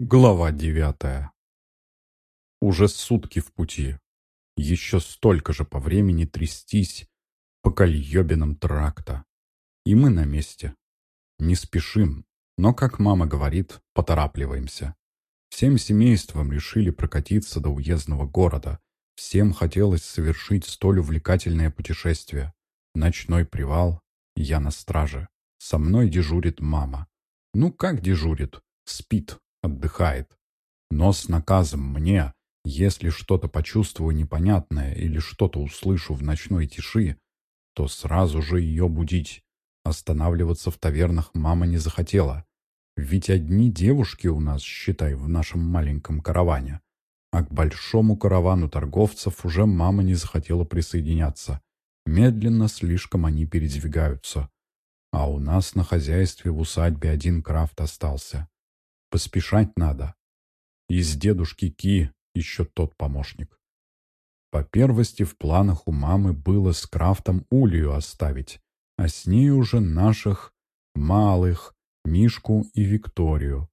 Глава девятая. Уже сутки в пути. Еще столько же по времени трястись по кольебинам тракта. И мы на месте. Не спешим, но, как мама говорит, поторапливаемся. Всем семейством решили прокатиться до уездного города. Всем хотелось совершить столь увлекательное путешествие. Ночной привал, я на страже. Со мной дежурит мама. Ну как дежурит? Спит отдыхает. Но с наказом мне, если что-то почувствую непонятное или что-то услышу в ночной тиши, то сразу же ее будить. Останавливаться в тавернах мама не захотела. Ведь одни девушки у нас, считай, в нашем маленьком караване. А к большому каравану торговцев уже мама не захотела присоединяться. Медленно слишком они передвигаются. А у нас на хозяйстве в усадьбе один крафт остался. Поспешать надо. Из дедушки Ки еще тот помощник. По первости в планах у мамы было с Крафтом Улью оставить, а с ней уже наших малых, Мишку и Викторию.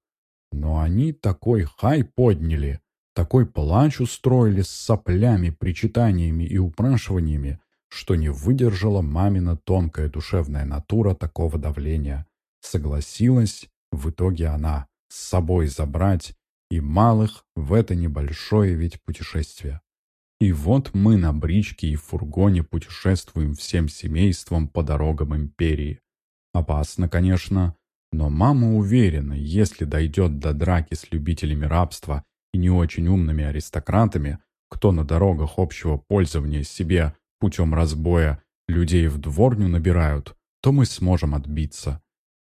Но они такой хай подняли, такой плач устроили с соплями, причитаниями и упрашиваниями, что не выдержала мамина тонкая душевная натура такого давления. Согласилась в итоге она с собой забрать и малых в это небольшое ведь путешествие. И вот мы на бричке и фургоне путешествуем всем семейством по дорогам империи. Опасно, конечно, но мама уверена, если дойдет до драки с любителями рабства и не очень умными аристократами, кто на дорогах общего пользования себе путем разбоя людей в дворню набирают, то мы сможем отбиться.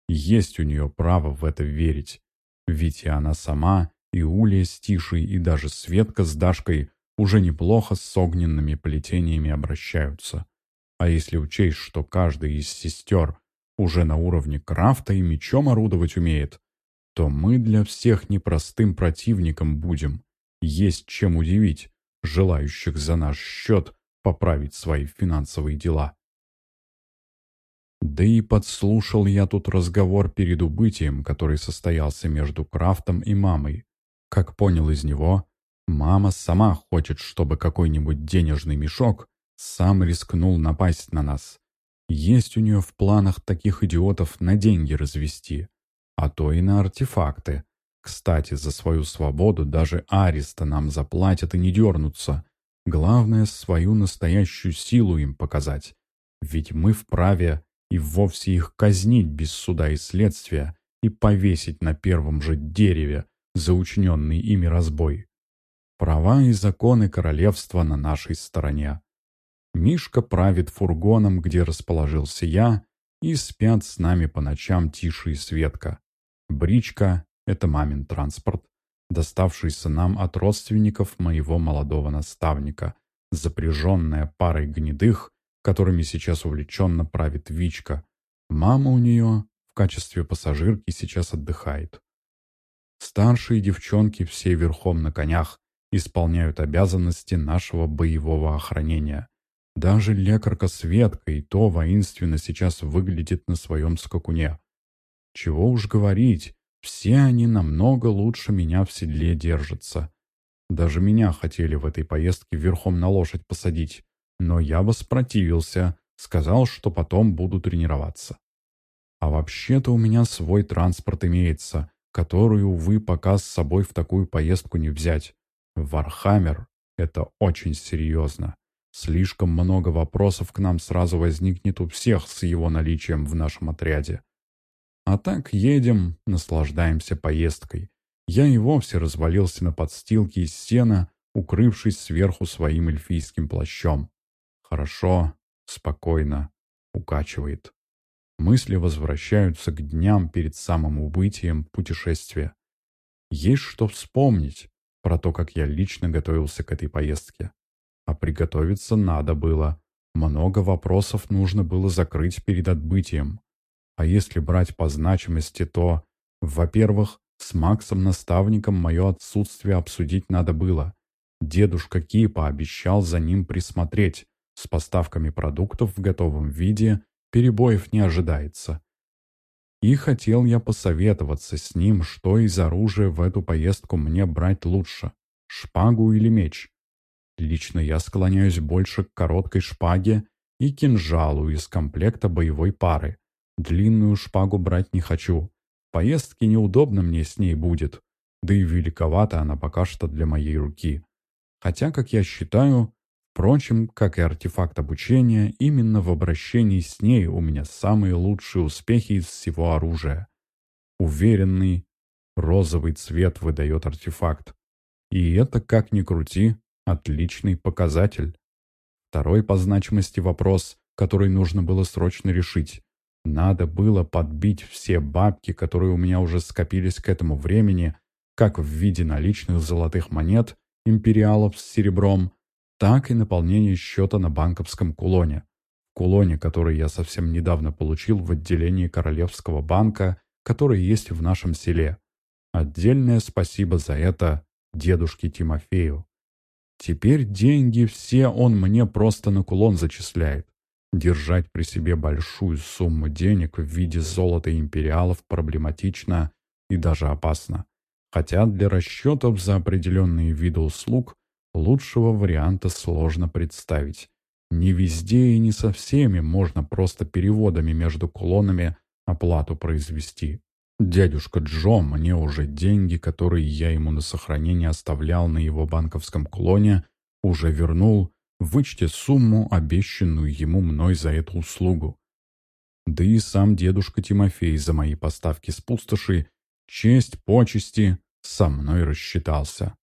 есть у нее право в это верить. Ведь и она сама, и Улья с Тишей, и даже Светка с Дашкой уже неплохо с огненными плетениями обращаются. А если учесть, что каждая из сестер уже на уровне крафта и мечом орудовать умеет, то мы для всех непростым противником будем. Есть чем удивить желающих за наш счет поправить свои финансовые дела. Да и подслушал я тут разговор перед убытием, который состоялся между Крафтом и мамой. Как понял из него, мама сама хочет, чтобы какой-нибудь денежный мешок сам рискнул напасть на нас. Есть у нее в планах таких идиотов на деньги развести, а то и на артефакты. Кстати, за свою свободу даже ареста нам заплатят и не дернутся. Главное, свою настоящую силу им показать. Ведь мы вправе и вовсе их казнить без суда и следствия и повесить на первом же дереве за учиненный ими разбой. Права и законы королевства на нашей стороне. Мишка правит фургоном, где расположился я, и спят с нами по ночам Тише и Светка. Бричка — это мамин транспорт, доставшийся нам от родственников моего молодого наставника, запряженная парой гнедых, которыми сейчас увлеченно правит Вичка. Мама у нее в качестве пассажирки сейчас отдыхает. Старшие девчонки все верхом на конях исполняют обязанности нашего боевого охранения. Даже лекарка Светка и то воинственно сейчас выглядит на своем скакуне. Чего уж говорить, все они намного лучше меня в седле держатся. Даже меня хотели в этой поездке верхом на лошадь посадить, но я воспротивился, сказал, что потом буду тренироваться. А вообще-то у меня свой транспорт имеется, который, увы, пока с собой в такую поездку не взять. Вархаммер — это очень серьезно. Слишком много вопросов к нам сразу возникнет у всех с его наличием в нашем отряде. А так едем, наслаждаемся поездкой. Я и вовсе развалился на подстилке из сена, укрывшись сверху своим эльфийским плащом. Хорошо, спокойно, укачивает. Мысли возвращаются к дням перед самым убытием путешествия. Есть что вспомнить про то, как я лично готовился к этой поездке. А приготовиться надо было. Много вопросов нужно было закрыть перед отбытием. А если брать по значимости, то, во-первых, с Максом-наставником мое отсутствие обсудить надо было. Дедушка Ки пообещал за ним присмотреть, с поставками продуктов в готовом виде перебоев не ожидается. И хотел я посоветоваться с ним, что из оружия в эту поездку мне брать лучше – шпагу или меч. Лично я склоняюсь больше к короткой шпаге и кинжалу из комплекта боевой пары. Длинную шпагу брать не хочу. Поездке неудобно мне с ней будет, да и великовата она пока что для моей руки. Хотя, как я считаю, впрочем, как и артефакт обучения, именно в обращении с ней у меня самые лучшие успехи из всего оружия. Уверенный, розовый цвет выдает артефакт. И это, как ни крути, отличный показатель. Второй по значимости вопрос, который нужно было срочно решить. Надо было подбить все бабки, которые у меня уже скопились к этому времени, как в виде наличных золотых монет, империалов с серебром, так и наполнение счета на банковском кулоне. Кулоне, который я совсем недавно получил в отделении Королевского банка, который есть в нашем селе. Отдельное спасибо за это дедушке Тимофею. Теперь деньги все он мне просто на кулон зачисляет. Держать при себе большую сумму денег в виде золота империалов проблематично и даже опасно. Хотя для расчетов за определенные виды услуг лучшего варианта сложно представить. Не везде и не со всеми можно просто переводами между кулонами оплату произвести. Дядюшка Джо мне уже деньги, которые я ему на сохранение оставлял на его банковском кулоне, уже вернул, вычтя сумму, обещанную ему мной за эту услугу. Да и сам дедушка Тимофей за мои поставки с пустоши, честь, почести, со мной рассчитался.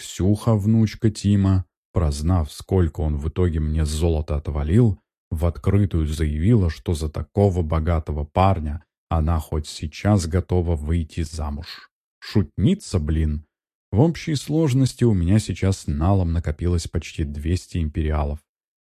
Ксюха, внучка Тима, прознав, сколько он в итоге мне золота отвалил, в открытую заявила, что за такого богатого парня она хоть сейчас готова выйти замуж. Шутница, блин. В общей сложности у меня сейчас налом накопилось почти 200 империалов.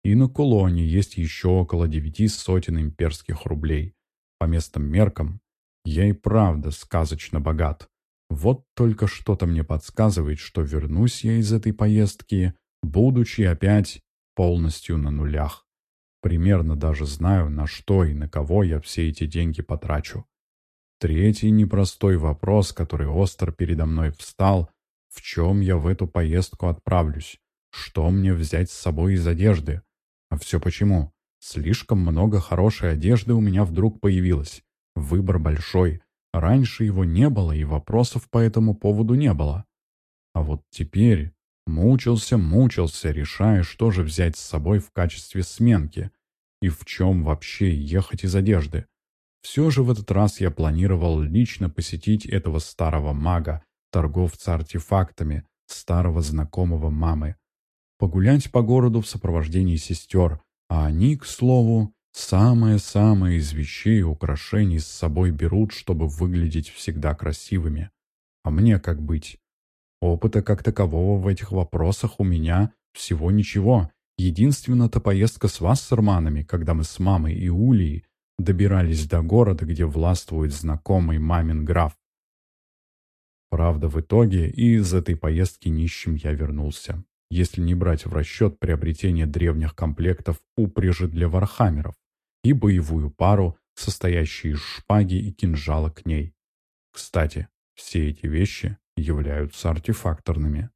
И на кулоне есть еще около девяти сотен имперских рублей. По местным меркам я и правда сказочно богат. Вот только что-то мне подсказывает, что вернусь я из этой поездки, будучи опять полностью на нулях. Примерно даже знаю, на что и на кого я все эти деньги потрачу. Третий непростой вопрос, который остро передо мной встал, в чем я в эту поездку отправлюсь? Что мне взять с собой из одежды? А все почему? Слишком много хорошей одежды у меня вдруг появилось. Выбор большой. Раньше его не было, и вопросов по этому поводу не было. А вот теперь мучился, мучился, решая, что же взять с собой в качестве сменки и в чем вообще ехать из одежды. Все же в этот раз я планировал лично посетить этого старого мага, торговца артефактами, старого знакомого мамы. Погулять по городу в сопровождении сестер, а они, к слову, Самое-самое из вещей и украшений с собой берут, чтобы выглядеть всегда красивыми. А мне как быть? Опыта как такового в этих вопросах у меня всего ничего. Единственная-то поездка с Вассерманами, когда мы с мамой и Улией добирались до города, где властвует знакомый мамин граф. Правда, в итоге и из этой поездки нищим я вернулся, если не брать в расчет приобретение древних комплектов упряжи для вархаммеров и боевую пару, состоящую из шпаги и кинжала к ней. Кстати, все эти вещи являются артефакторными.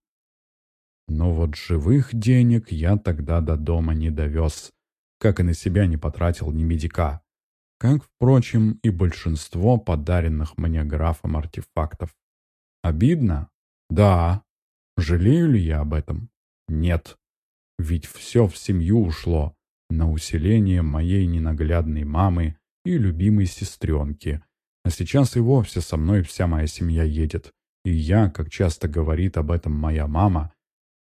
Но вот живых денег я тогда до дома не довез, как и на себя не потратил ни медика, как, впрочем, и большинство подаренных мне графом артефактов. Обидно? Да. Жалею ли я об этом? Нет. Ведь все в семью ушло, на усиление моей ненаглядной мамы и любимой сестренки. А сейчас и вовсе со мной вся моя семья едет. И я, как часто говорит об этом моя мама,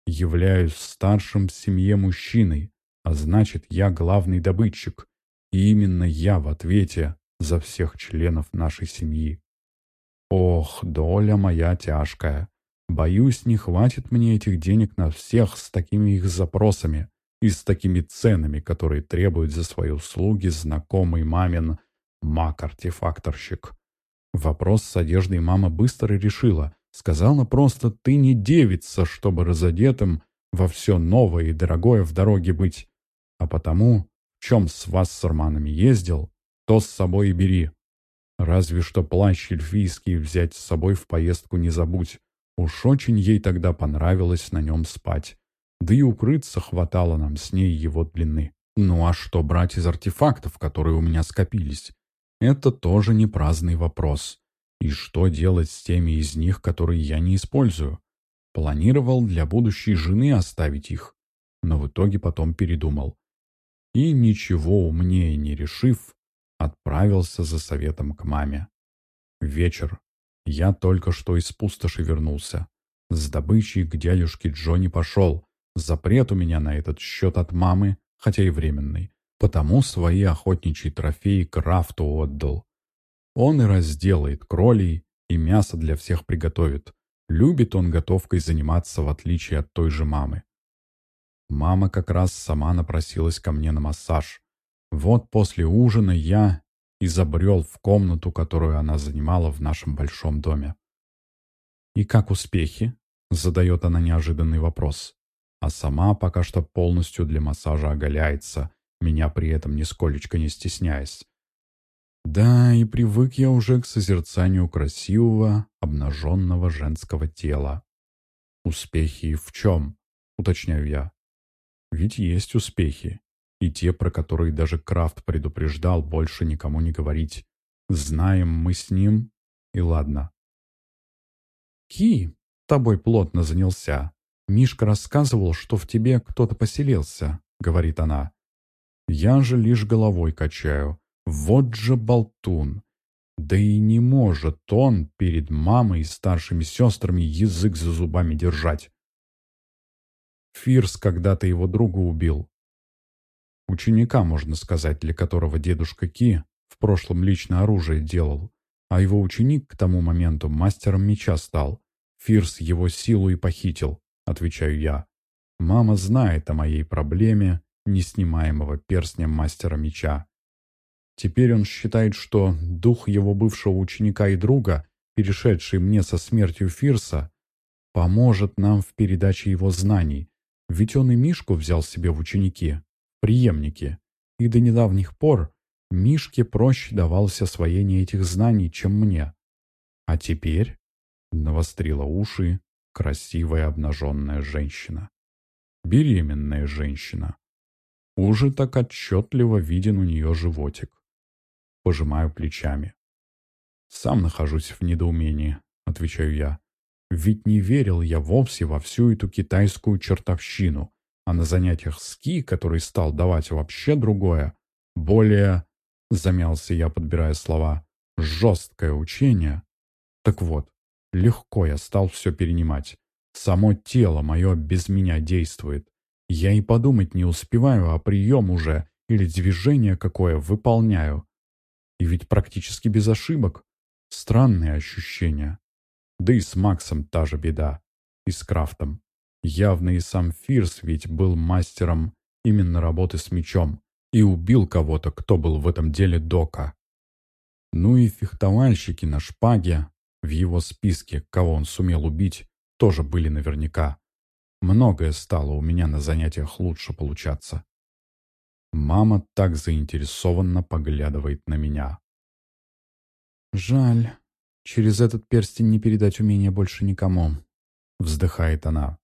являюсь старшим в семье мужчиной, а значит, я главный добытчик. И именно я в ответе за всех членов нашей семьи. Ох, доля моя тяжкая. Боюсь, не хватит мне этих денег на всех с такими их запросами и с такими ценами, которые требует за свои услуги знакомый мамин маг-артефакторщик. Вопрос с одеждой мама быстро решила. Сказала просто «ты не девица, чтобы разодетым во все новое и дорогое в дороге быть, а потому, в чем с вас с Арманами ездил, то с собой и бери». Разве что плащ эльфийский взять с собой в поездку не забудь. Уж очень ей тогда понравилось на нем спать. Да и укрыться хватало нам с ней его длины. Ну а что брать из артефактов, которые у меня скопились? Это тоже не праздный вопрос. И что делать с теми из них, которые я не использую? Планировал для будущей жены оставить их, но в итоге потом передумал. И ничего умнее не решив, отправился за советом к маме. Вечер. Я только что из пустоши вернулся. С добычей к дядюшке Джонни пошел. Запрет у меня на этот счет от мамы, хотя и временный. Потому свои охотничьи трофеи Крафту отдал. Он и разделает кролей, и мясо для всех приготовит. Любит он готовкой заниматься, в отличие от той же мамы. Мама как раз сама напросилась ко мне на массаж. Вот после ужина я изобрел в комнату, которую она занимала в нашем большом доме. «И как успехи?» — задает она неожиданный вопрос. А сама пока что полностью для массажа оголяется, меня при этом нисколечко не стесняясь. Да, и привык я уже к созерцанию красивого, обнаженного женского тела. Успехи в чем? Уточняю я. Ведь есть успехи. И те, про которые даже Крафт предупреждал, больше никому не говорить. Знаем мы с ним, и ладно. «Ки, тобой плотно занялся. Мишка рассказывал, что в тебе кто-то поселился», — говорит она. Я же лишь головой качаю. Вот же болтун. Да и не может он перед мамой и старшими сестрами язык за зубами держать. Фирс когда-то его друга убил. Ученика, можно сказать, для которого дедушка Ки в прошлом лично оружие делал, а его ученик к тому моменту мастером меча стал. Фирс его силу и похитил, отвечаю я. Мама знает о моей проблеме неснимаемого перстня мастера меча. Теперь он считает, что дух его бывшего ученика и друга, перешедший мне со смертью Фирса, поможет нам в передаче его знаний, ведь он и Мишку взял себе в ученики, преемники, и до недавних пор Мишке проще давалось освоение этих знаний, чем мне. А теперь навострила уши красивая обнаженная женщина. Беременная женщина. Уже так отчетливо виден у нее животик. Пожимаю плечами. «Сам нахожусь в недоумении», — отвечаю я. Ведь не верил я вовсе во всю эту китайскую чертовщину, а на занятиях ски, который стал давать вообще другое, более, замялся я, подбирая слова, жесткое учение. Так вот, легко я стал все перенимать. Само тело мое без меня действует. Я и подумать не успеваю, а прием уже или движение какое выполняю. И ведь практически без ошибок. Странные ощущения. Да и с Максом та же беда. И с Крафтом. Явно и сам Фирс ведь был мастером именно работы с мечом. И убил кого-то, кто был в этом деле Дока. Ну и фехтовальщики на шпаге, в его списке, кого он сумел убить, тоже были наверняка. Многое стало у меня на занятиях лучше получаться. Мама так заинтересованно поглядывает на меня. «Жаль, Через этот перстень не передать умения больше никому. Вздыхает она.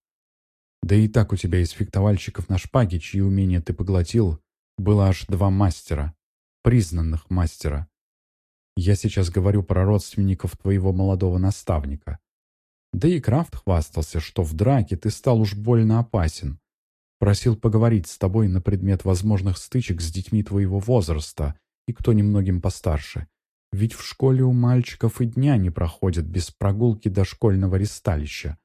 Да и так у тебя из фехтовальщиков на шпаге, чьи умения ты поглотил, было аж два мастера. Признанных мастера. Я сейчас говорю про родственников твоего молодого наставника. Да и Крафт хвастался, что в драке ты стал уж больно опасен. Просил поговорить с тобой на предмет возможных стычек с детьми твоего возраста и кто немногим постарше. Ведь в школе у мальчиков и дня не проходит без прогулки до школьного ресталища.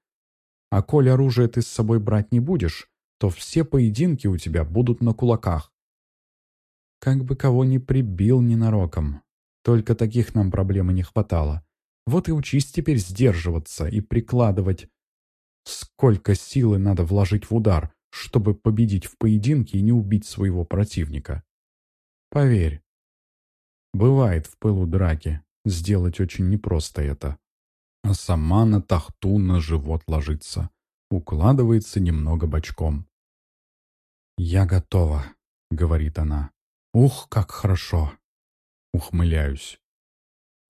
А коль оружие ты с собой брать не будешь, то все поединки у тебя будут на кулаках. Как бы кого ни прибил ненароком. Только таких нам проблемы не хватало. Вот и учись теперь сдерживаться и прикладывать. Сколько силы надо вложить в удар, чтобы победить в поединке и не убить своего противника. Поверь, Бывает в пылу драки. Сделать очень непросто это. А сама на тахту на живот ложится. Укладывается немного бочком. «Я готова», — говорит она. «Ух, как хорошо!» Ухмыляюсь.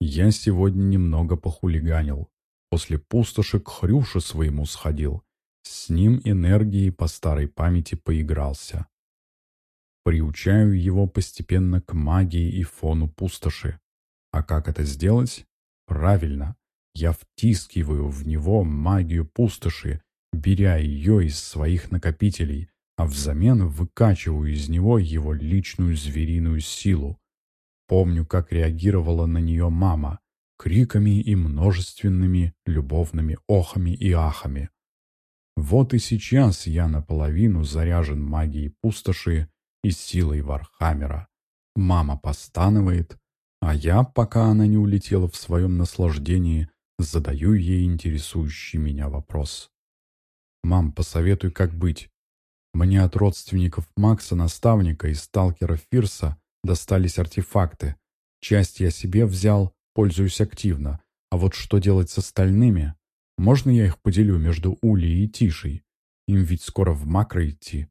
Я сегодня немного похулиганил. После пустоши к Хрюше своему сходил. С ним энергией по старой памяти поигрался. Приучаю его постепенно к магии и фону пустоши. А как это сделать? Правильно. Я втискиваю в него магию пустоши, беря ее из своих накопителей, а взамен выкачиваю из него его личную звериную силу. Помню, как реагировала на нее мама, криками и множественными любовными охами и ахами. Вот и сейчас я наполовину заряжен магией пустоши и силой Вархаммера. Мама постанывает, а я, пока она не улетела в своем наслаждении, задаю ей интересующий меня вопрос. «Мам, посоветуй, как быть. Мне от родственников Макса, наставника и сталкера Фирса достались артефакты. Часть я себе взял, пользуюсь активно. А вот что делать с остальными? Можно я их поделю между Улей и Тишей? Им ведь скоро в макро идти.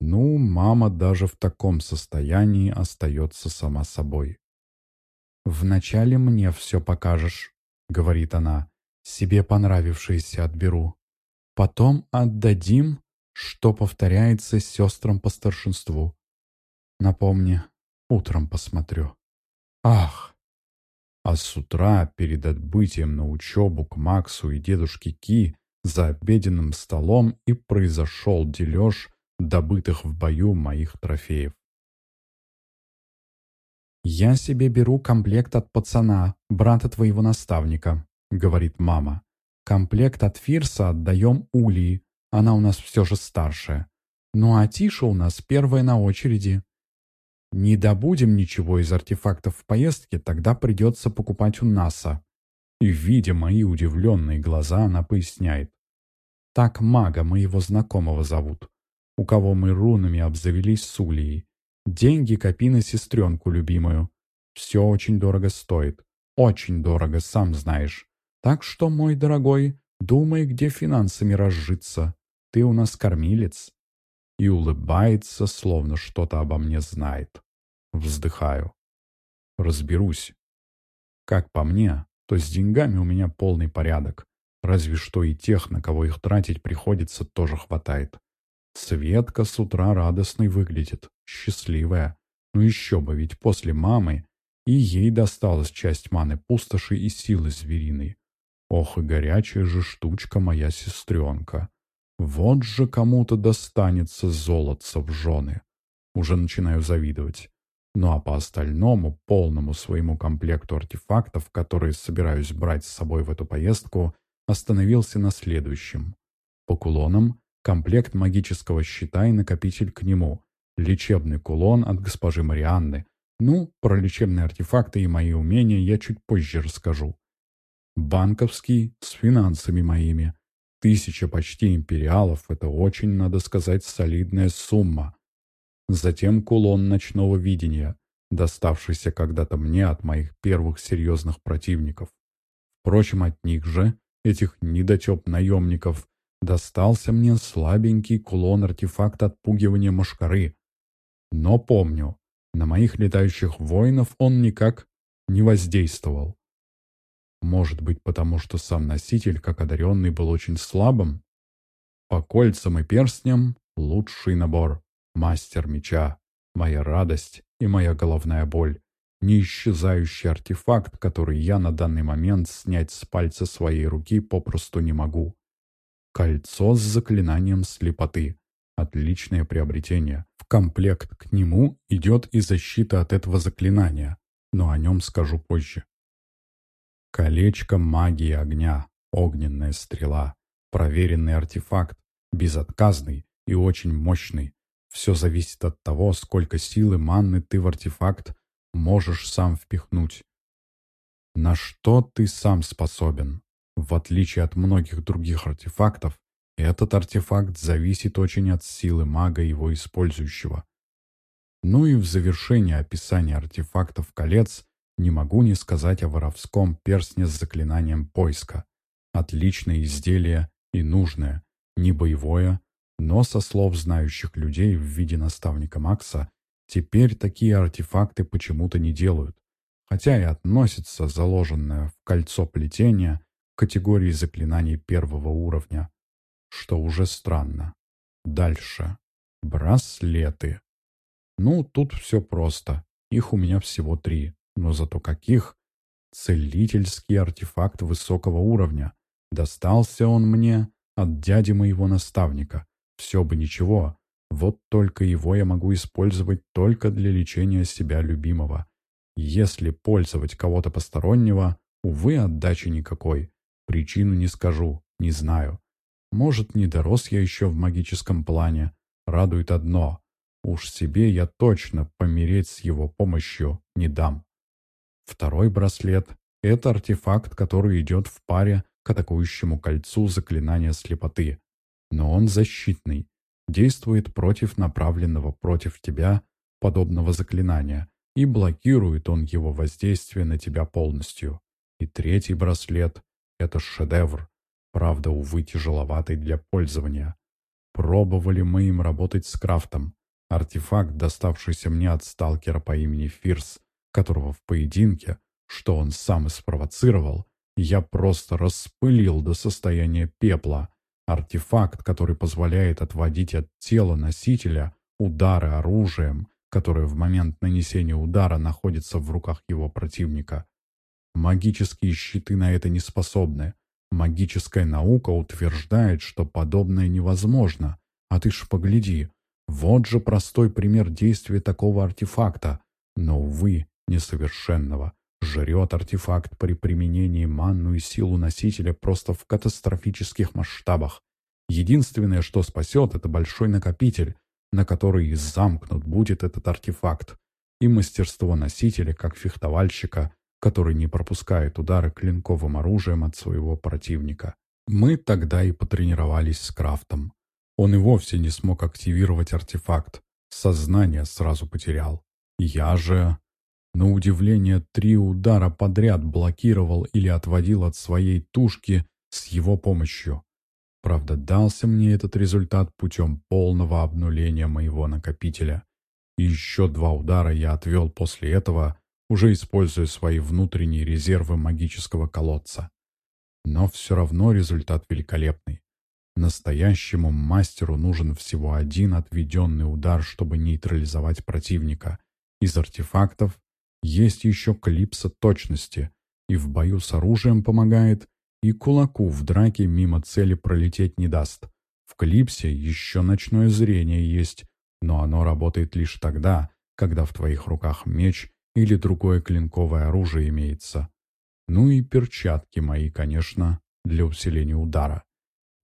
Ну, мама даже в таком состоянии остается сама собой. «Вначале мне все покажешь», — говорит она, — «себе понравившееся отберу. Потом отдадим, что повторяется сестрам по старшинству. Напомни, утром посмотрю». «Ах!» А с утра, перед отбытием на учебу к Максу и дедушке Ки, за обеденным столом и произошел дележ добытых в бою моих трофеев. «Я себе беру комплект от пацана, брата твоего наставника», — говорит мама. «Комплект от Фирса отдаем Улии, она у нас все же старшая. Ну а Тиша у нас первая на очереди. Не добудем ничего из артефактов в поездке, тогда придется покупать у НАСА». И, видя мои удивленные глаза, она поясняет. «Так мага моего знакомого зовут у кого мы рунами обзавелись с Улией. Деньги копи на сестренку любимую. Все очень дорого стоит. Очень дорого, сам знаешь. Так что, мой дорогой, думай, где финансами разжиться. Ты у нас кормилец. И улыбается, словно что-то обо мне знает. Вздыхаю. Разберусь. Как по мне, то с деньгами у меня полный порядок. Разве что и тех, на кого их тратить приходится, тоже хватает. Светка с утра радостной выглядит, счастливая. Ну еще бы, ведь после мамы и ей досталась часть маны пустоши и силы звериной. Ох и горячая же штучка моя сестренка. Вот же кому-то достанется золотца в жены. Уже начинаю завидовать. Ну а по остальному, полному своему комплекту артефактов, которые собираюсь брать с собой в эту поездку, остановился на следующем. По кулонам комплект магического щита и накопитель к нему, лечебный кулон от госпожи Марианны. Ну, про лечебные артефакты и мои умения я чуть позже расскажу. Банковский с финансами моими. Тысяча почти империалов – это очень, надо сказать, солидная сумма. Затем кулон ночного видения, доставшийся когда-то мне от моих первых серьезных противников. Впрочем, от них же, этих недотеп-наемников, достался мне слабенький кулон-артефакт отпугивания мошкары. Но помню, на моих летающих воинов он никак не воздействовал. Может быть, потому что сам носитель, как одаренный, был очень слабым? По кольцам и перстням лучший набор. Мастер меча, моя радость и моя головная боль. Неисчезающий артефакт, который я на данный момент снять с пальца своей руки попросту не могу. Кольцо с заклинанием слепоты. Отличное приобретение. В комплект к нему идет и защита от этого заклинания, но о нем скажу позже. Колечко магии огня. Огненная стрела. Проверенный артефакт. Безотказный и очень мощный. Все зависит от того, сколько силы манны ты в артефакт можешь сам впихнуть. На что ты сам способен? В отличие от многих других артефактов, этот артефакт зависит очень от силы мага его использующего. Ну и в завершение описания артефактов колец не могу не сказать о воровском перстне с заклинанием поиска. Отличное изделие и нужное, не боевое, но со слов знающих людей в виде наставника Макса, теперь такие артефакты почему-то не делают. хотя и относится заложенное в кольцо плетения категории заклинаний первого уровня, что уже странно. Дальше. Браслеты. Ну, тут все просто. Их у меня всего три. Но зато каких? Целительский артефакт высокого уровня. Достался он мне от дяди моего наставника. Все бы ничего. Вот только его я могу использовать только для лечения себя любимого. Если пользовать кого-то постороннего, увы, отдачи никакой. Причину не скажу, не знаю. Может, не дорос я еще в магическом плане. Радует одно. Уж себе я точно помереть с его помощью не дам. Второй браслет – это артефакт, который идет в паре к атакующему кольцу заклинания слепоты. Но он защитный, действует против направленного против тебя подобного заклинания, и блокирует он его воздействие на тебя полностью. И третий браслет – это шедевр, правда, увы, тяжеловатый для пользования. Пробовали мы им работать с крафтом. Артефакт, доставшийся мне от сталкера по имени Фирс, которого в поединке, что он сам и спровоцировал, я просто распылил до состояния пепла. Артефакт, который позволяет отводить от тела носителя удары оружием, которое в момент нанесения удара находится в руках его противника. Магические щиты на это не способны. Магическая наука утверждает, что подобное невозможно. А ты ж погляди, вот же простой пример действия такого артефакта. Но, увы, несовершенного. Жрет артефакт при применении манну и силу носителя просто в катастрофических масштабах. Единственное, что спасет, это большой накопитель, на который замкнут будет этот артефакт, и мастерство носителя, как фехтовальщика, который не пропускает удары клинковым оружием от своего противника. Мы тогда и потренировались с Крафтом. Он и вовсе не смог активировать артефакт, сознание сразу потерял. Я же, на удивление, три удара подряд блокировал или отводил от своей тушки с его помощью. Правда, дался мне этот результат путем полного обнуления моего накопителя. И еще два удара я отвел после этого, уже используя свои внутренние резервы магического колодца. Но все равно результат великолепный. Настоящему мастеру нужен всего один отведенный удар, чтобы нейтрализовать противника. Из артефактов есть еще клипса точности, и в бою с оружием помогает и кулаку в драке мимо цели пролететь не даст. В клипсе еще ночное зрение есть, но оно работает лишь тогда, когда в твоих руках меч или другое клинковое оружие имеется. Ну и перчатки мои, конечно, для усиления удара.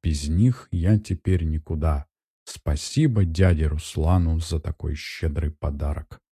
Без них я теперь никуда. Спасибо дяде Руслану за такой щедрый подарок.